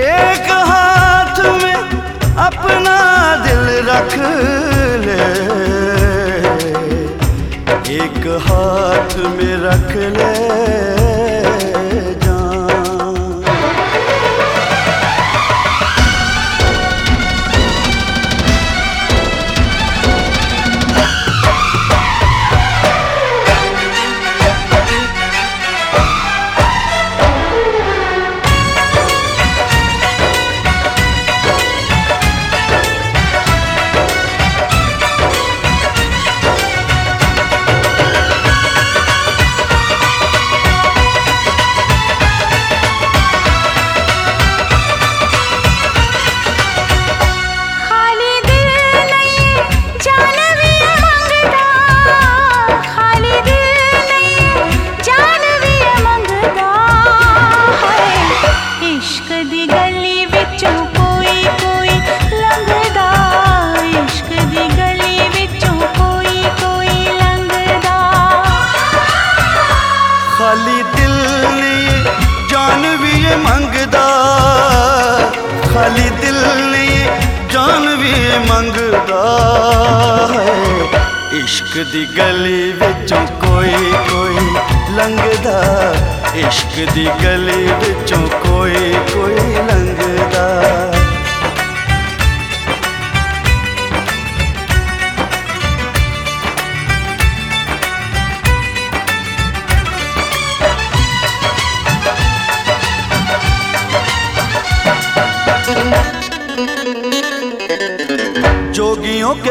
एक हाथ में अपना दिल रख ले। एक हाथ में रख ले। दी गली बिचों कोई कोई लंघदा इश्क दी गली बिचों कोई कोई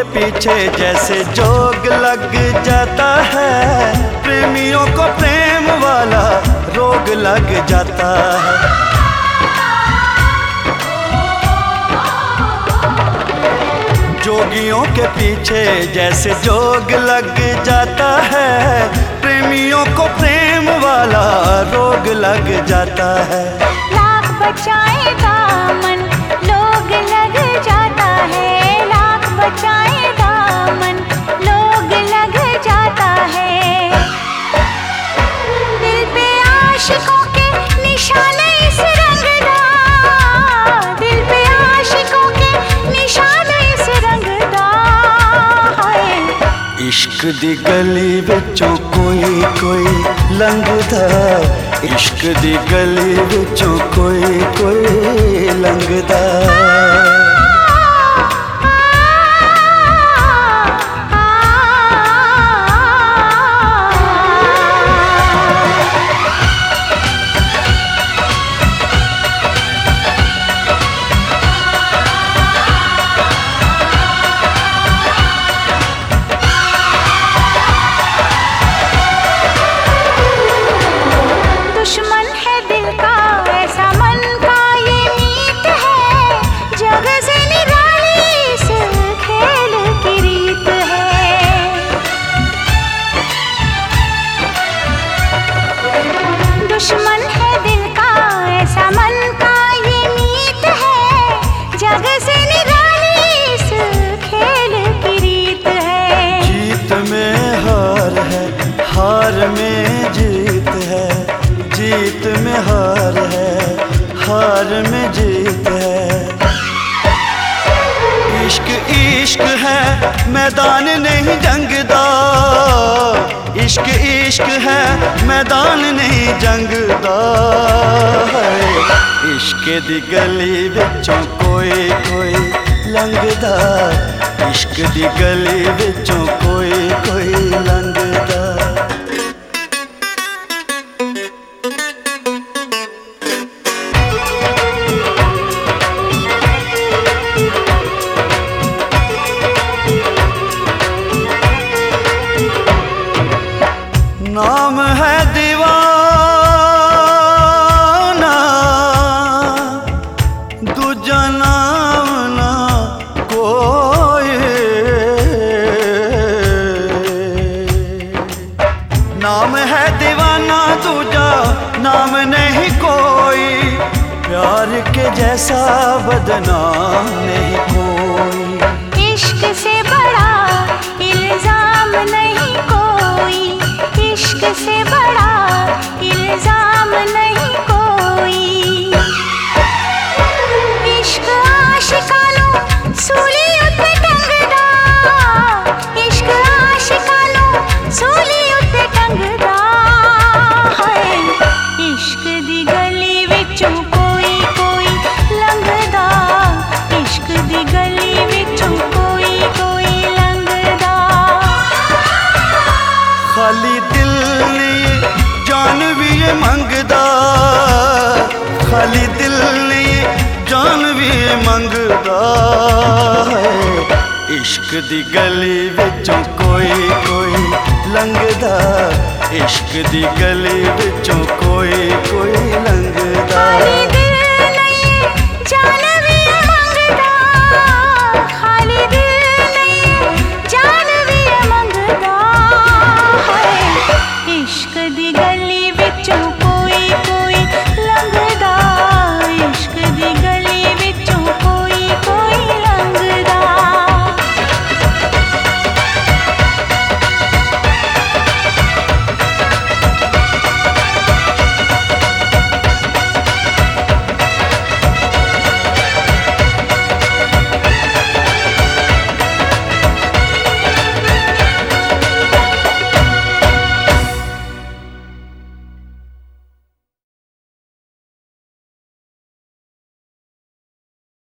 के पीछे जैसे जोग लग जाता है। प्रेमियों को प्रेम वाला रोग लग जाता है। जोगियों के पीछे जैसे जोग लग जाता है। प्रेमियों को प्रेम वाला रोग लग जाता है। लाख बचाए इश्क दी गली बच्चों कोई कोई लंघदा। इश्क दी गली बच्चों कोई कोई लंघदा। में जीत है, जीत में हार है, हार में जीत है। इश्क इश्क है, मैदान नहीं जंगदा। इश्क इश्क है, मैदान नहीं जंगदा। है इश्क दी गली विचों कोई कोई लंघदा इश्क दी गली विचों कोई कोई लंघदा जैसा बदनाम नहीं कोई। इश्क से बड़ा इल्ज़ाम नहीं कोई। इश्क से बड़ा इल्ज़ाम नहीं कोई ਦੀ ਗਲੀ ਵਿੱਚੋਂ ਕੋਈ ਕੋਈ ਲੰਘਦਾ ਇਸ਼ਕ ਦੀ ਗਲੀ ਵਿੱਚੋਂ ਕੋਈ ਕੋਈ ਲੰਘਦਾ